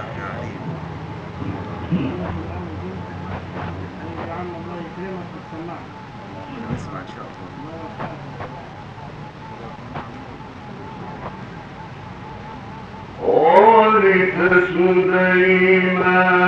الزعفراني. نعم. الله يكرمك ويسمعك. ان شاء الله. قلت سليمان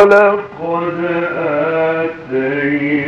ولقد أتينا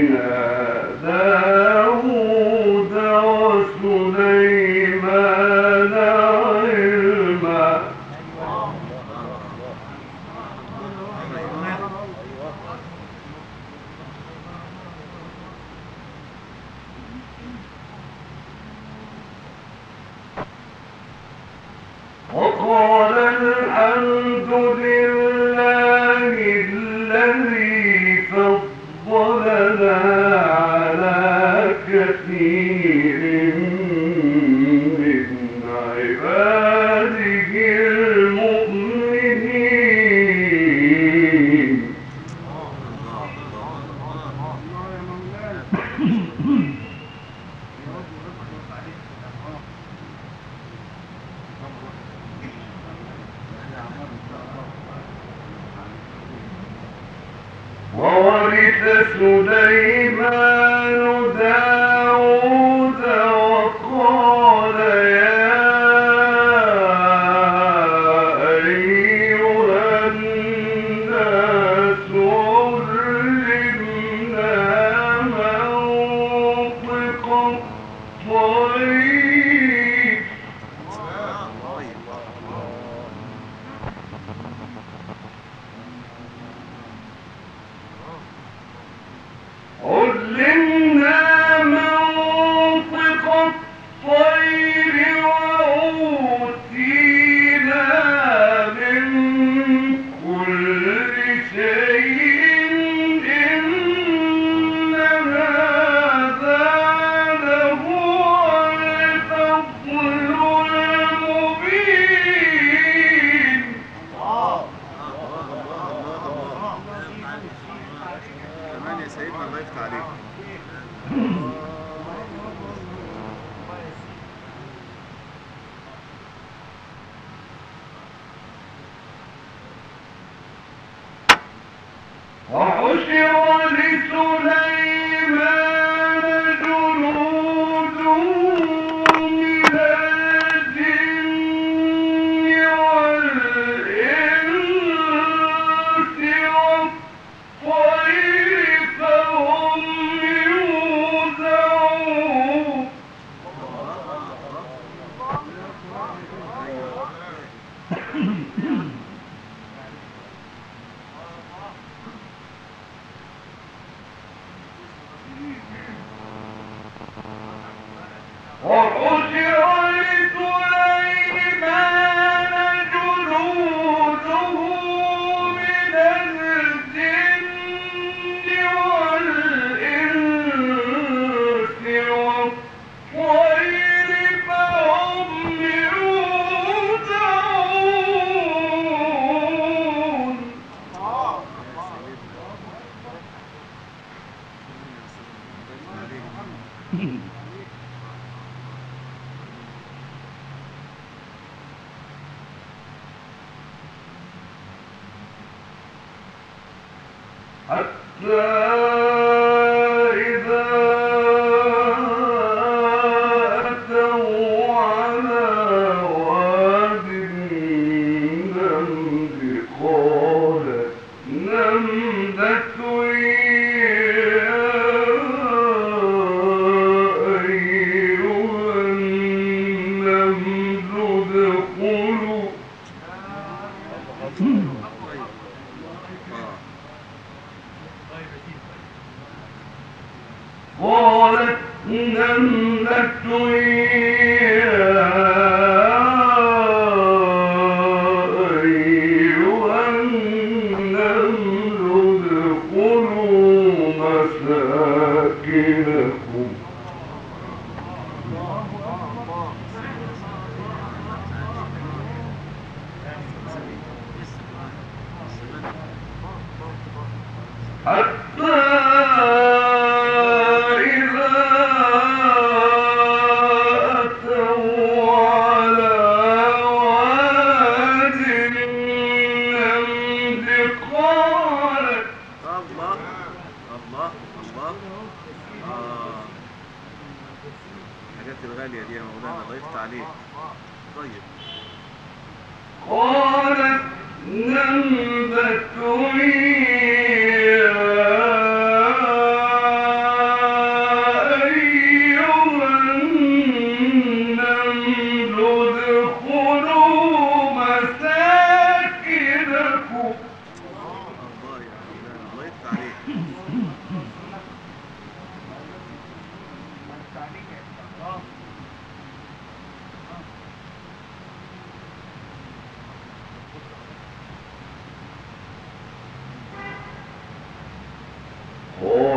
قالت نملة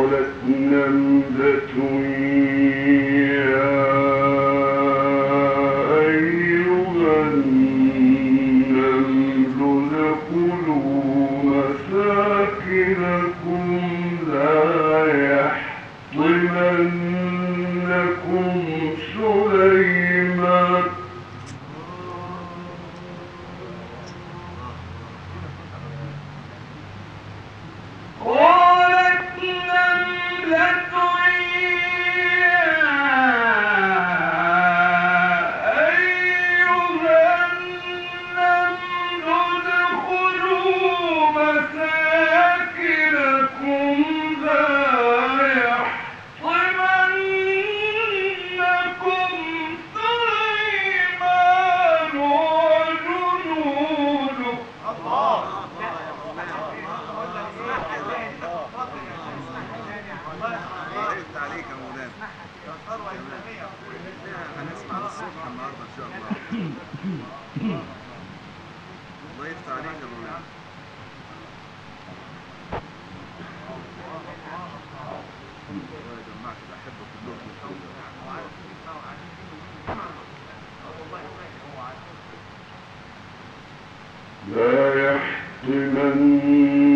قالت نملة لا يحتمن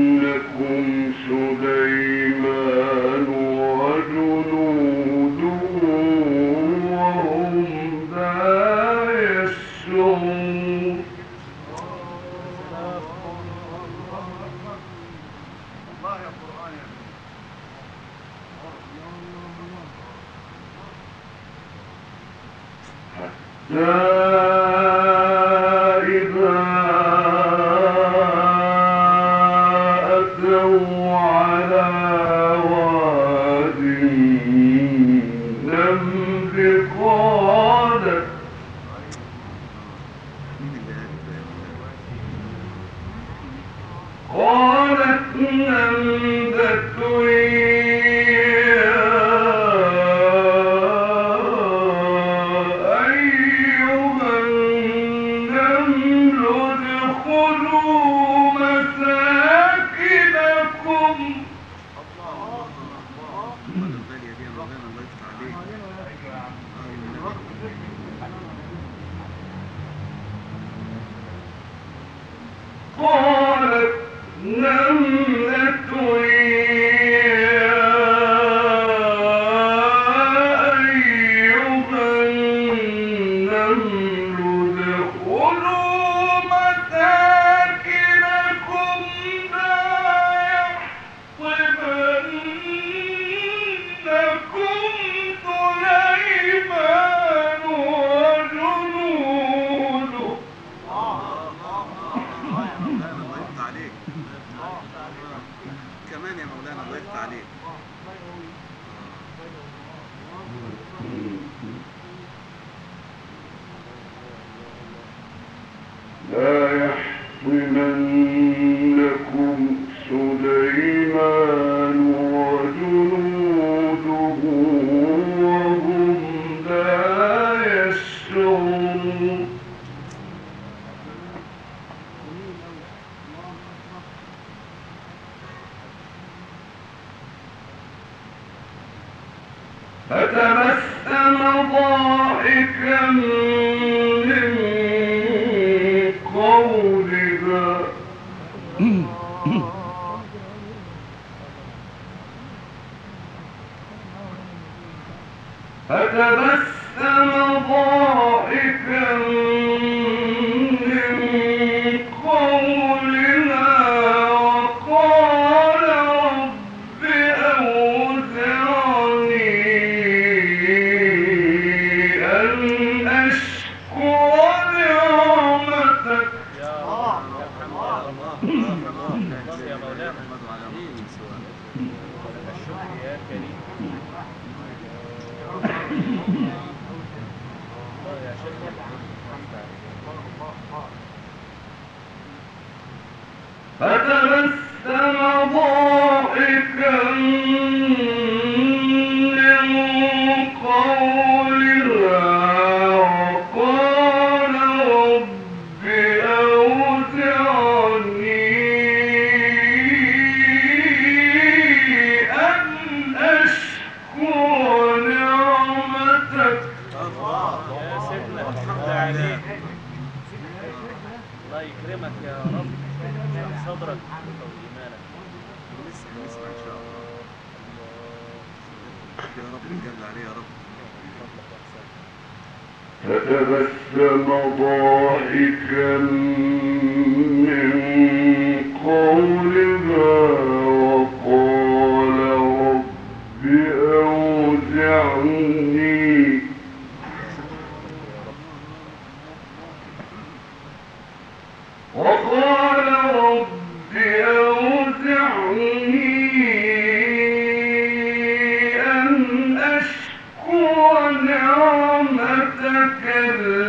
نعمتك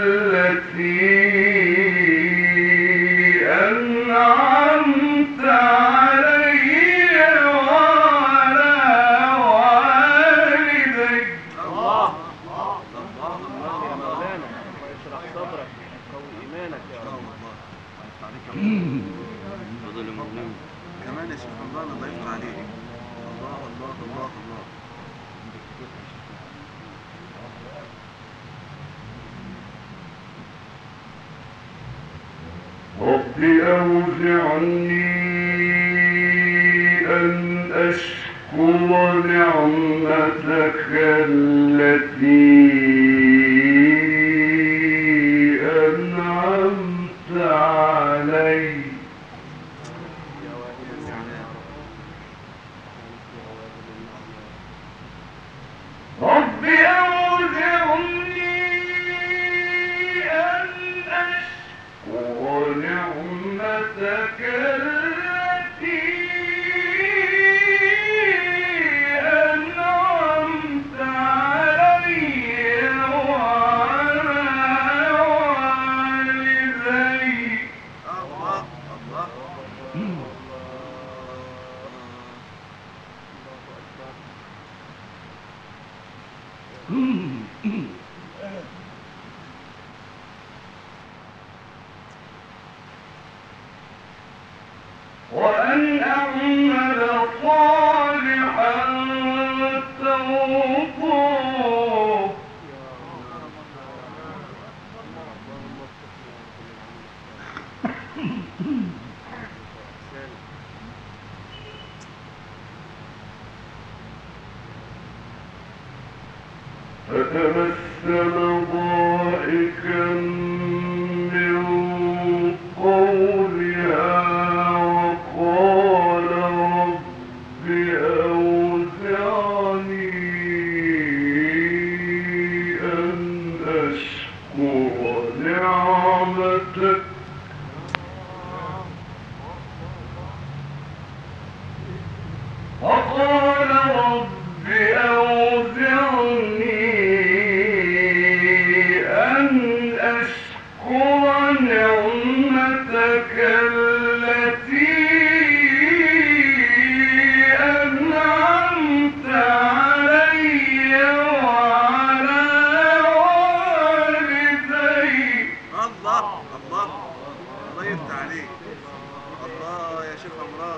ہوں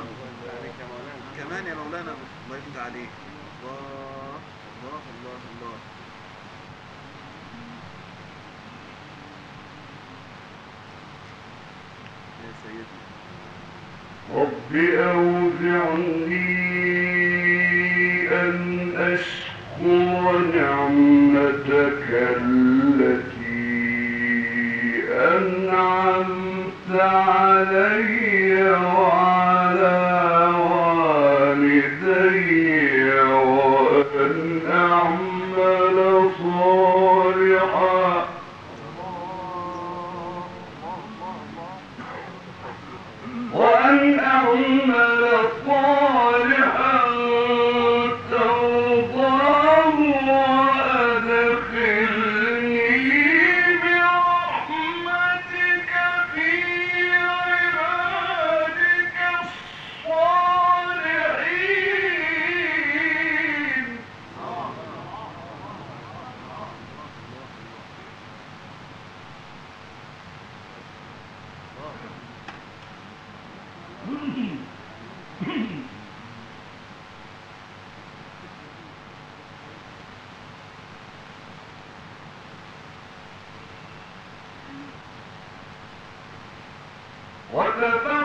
غفرانك كمان يا مولانا، الله يفتح عليك. الله الله الله الله. يا سيدي. رب أوزعني أن أشكر نعمتك التي أنعمت علي وَلَا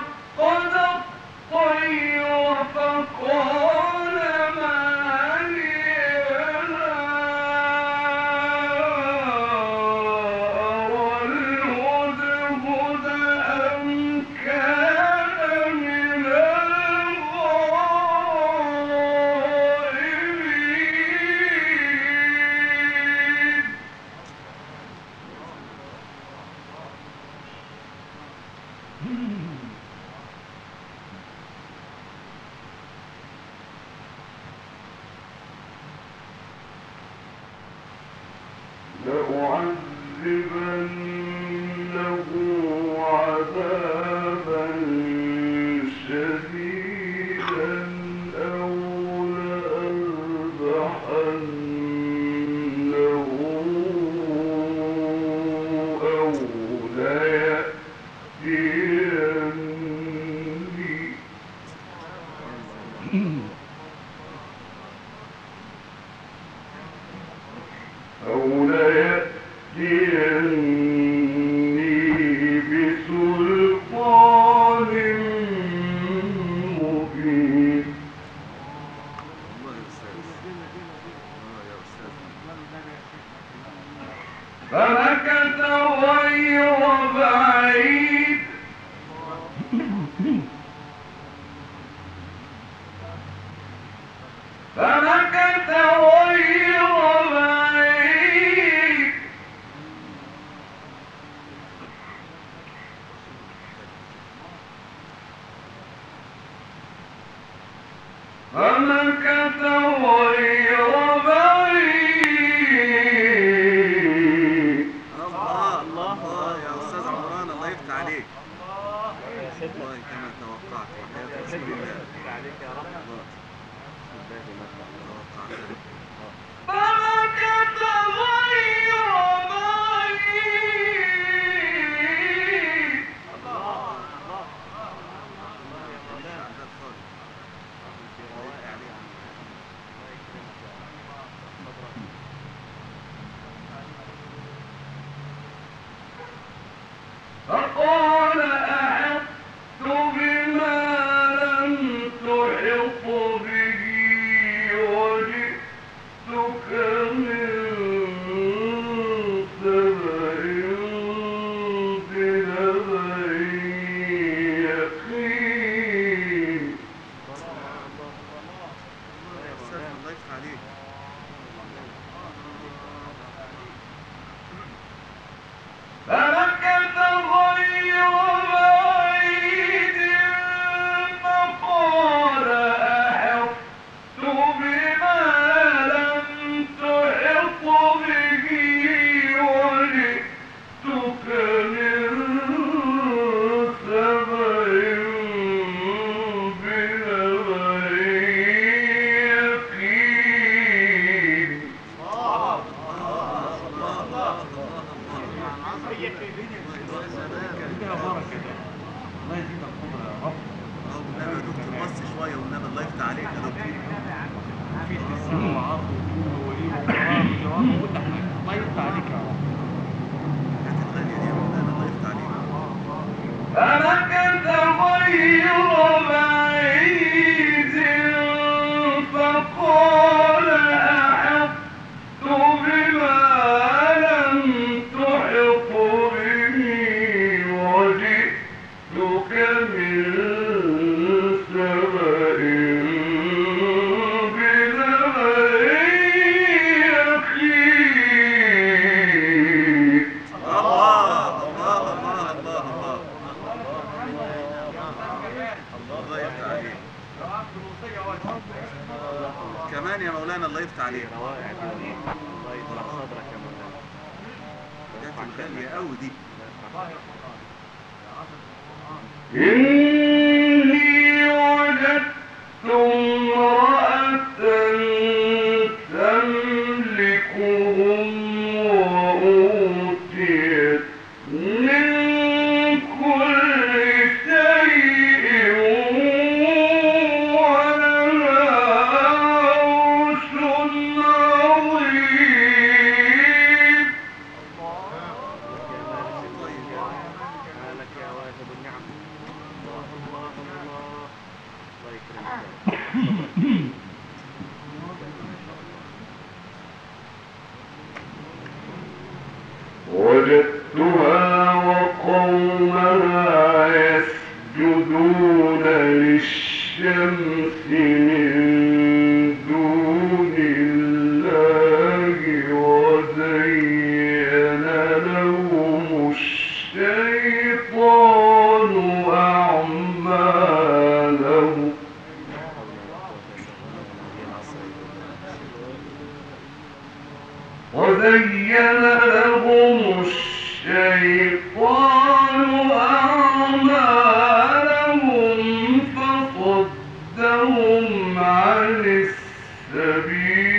لاعبين طيب لا ادرك يا مهند غالية قوي دي للسبيل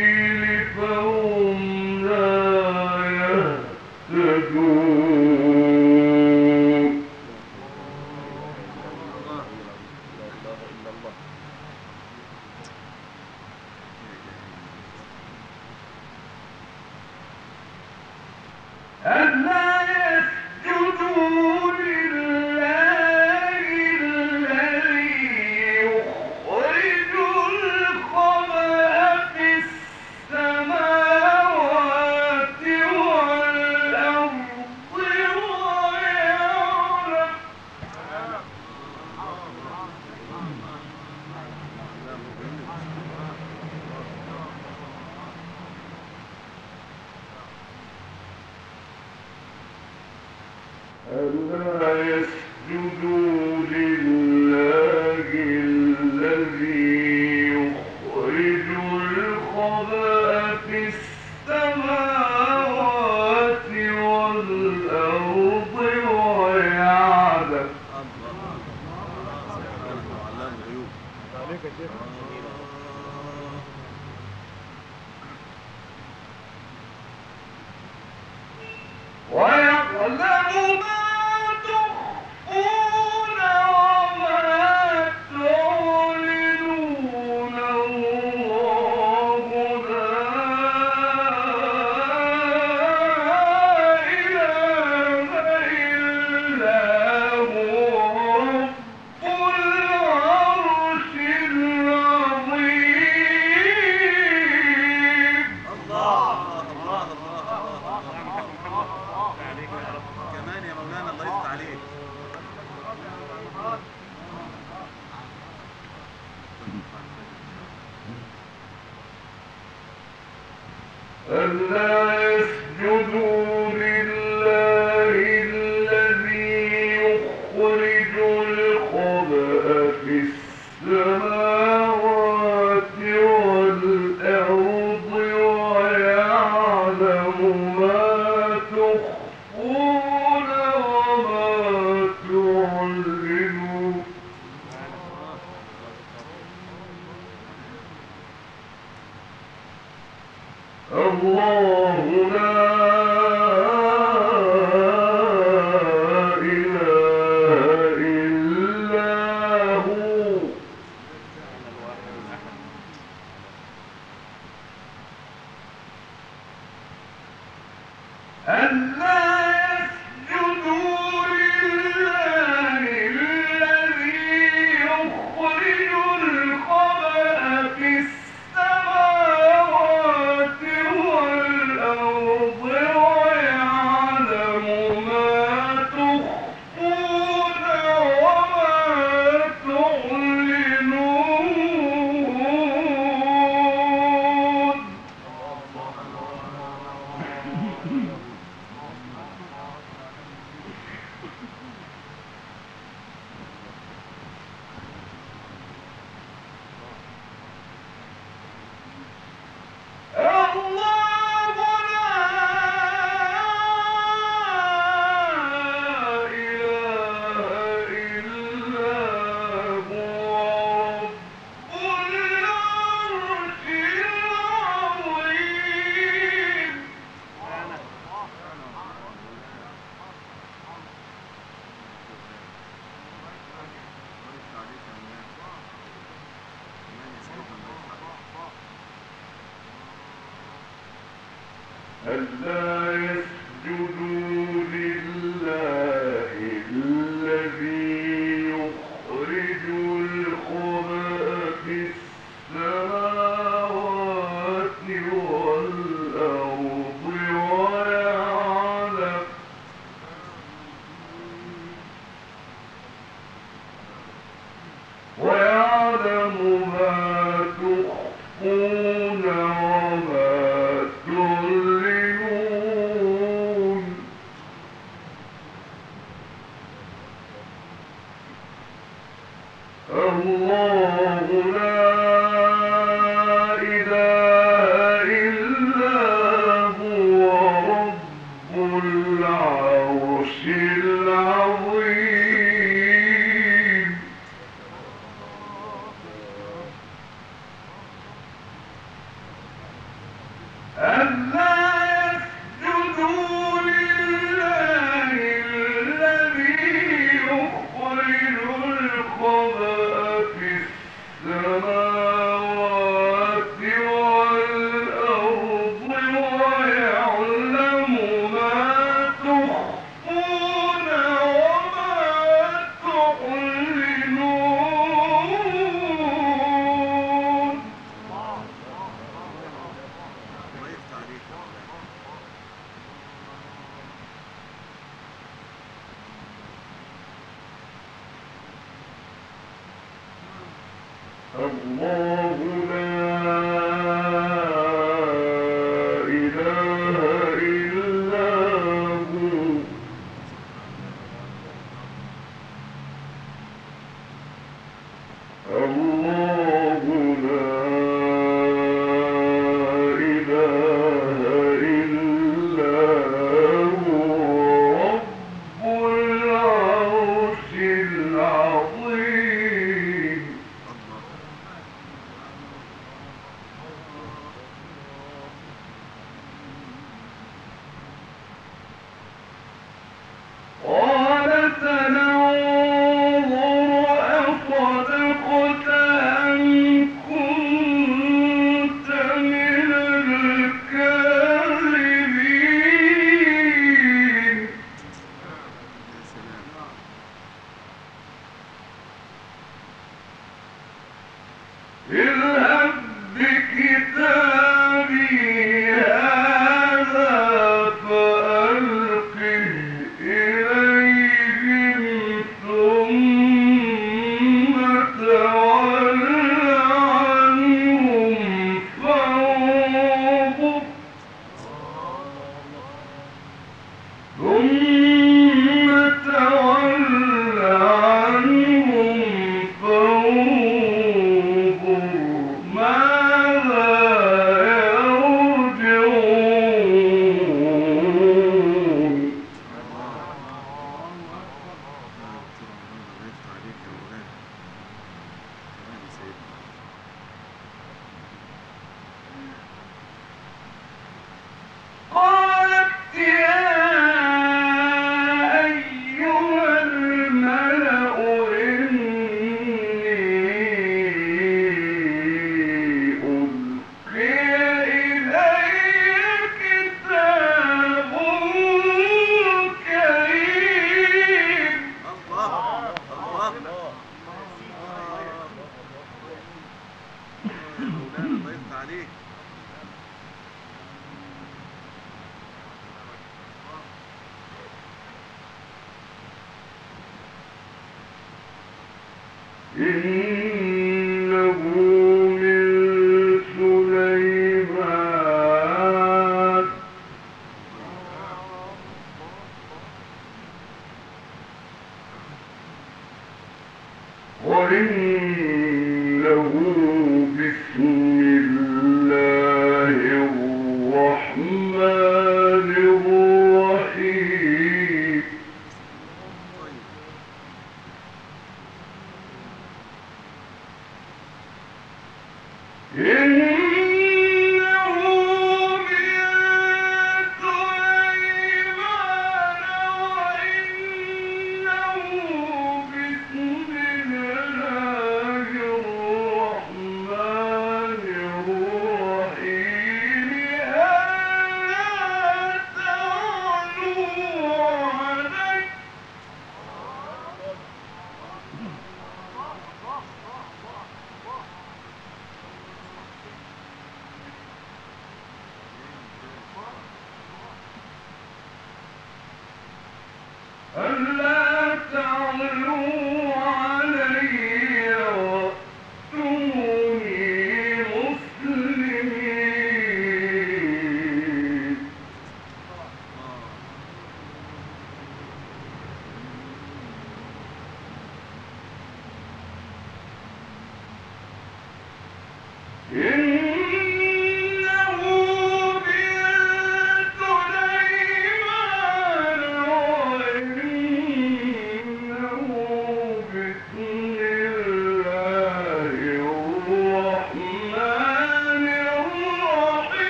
إنه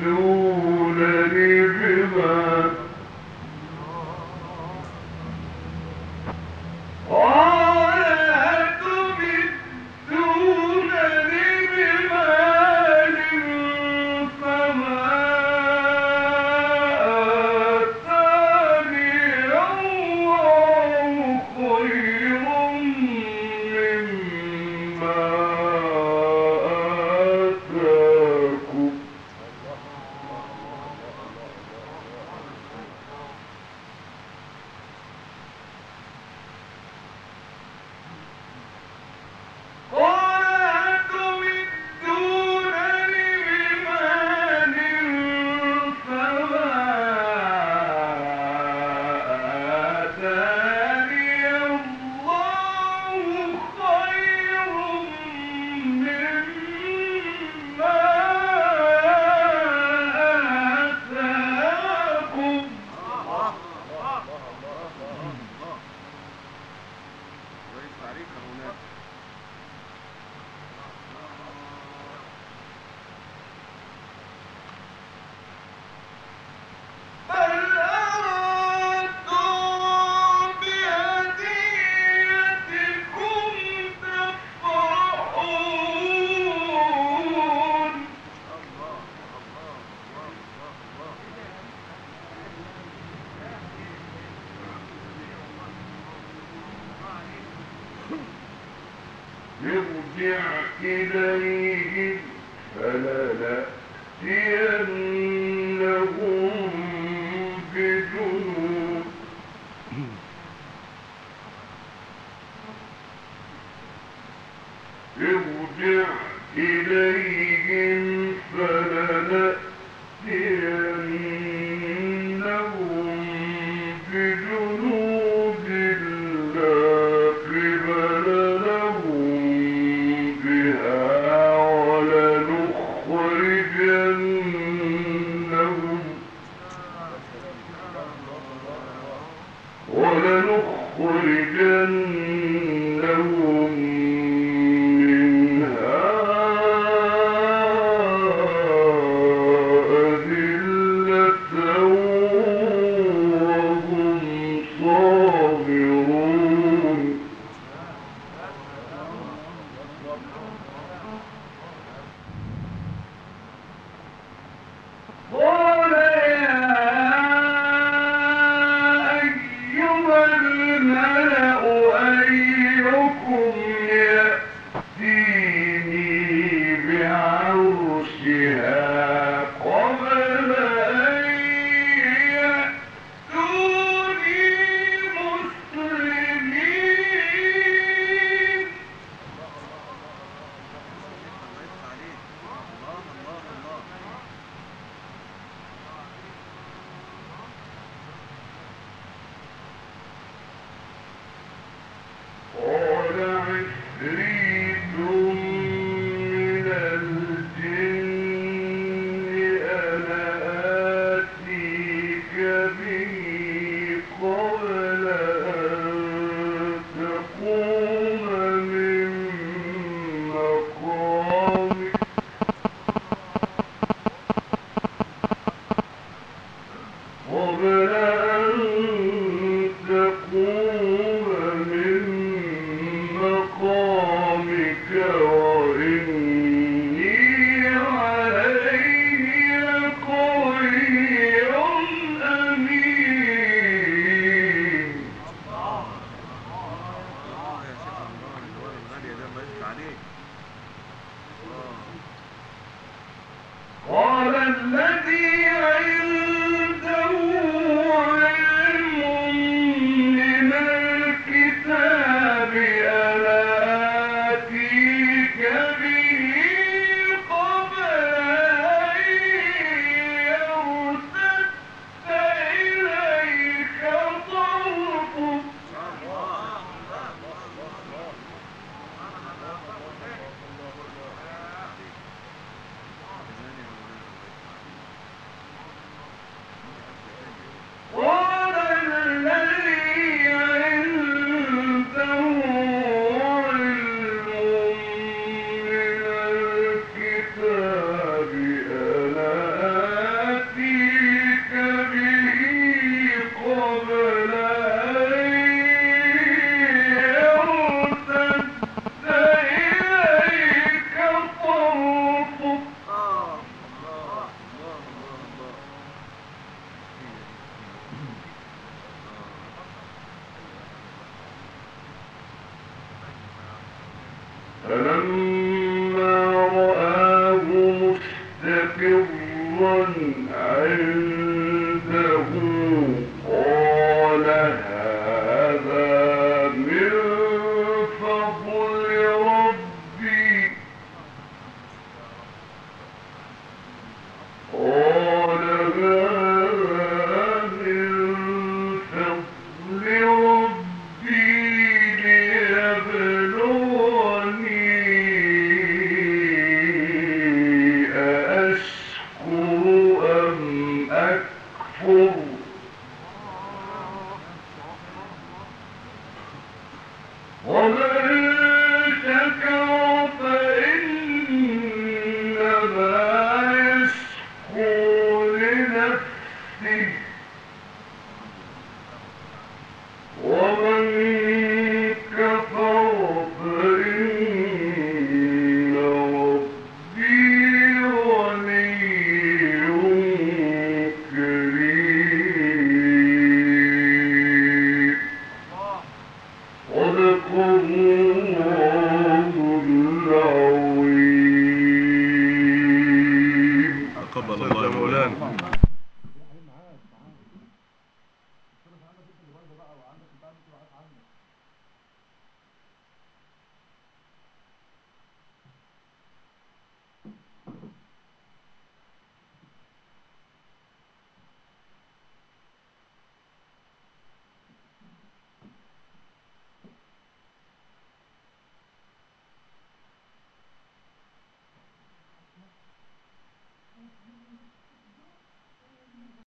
أتمدونني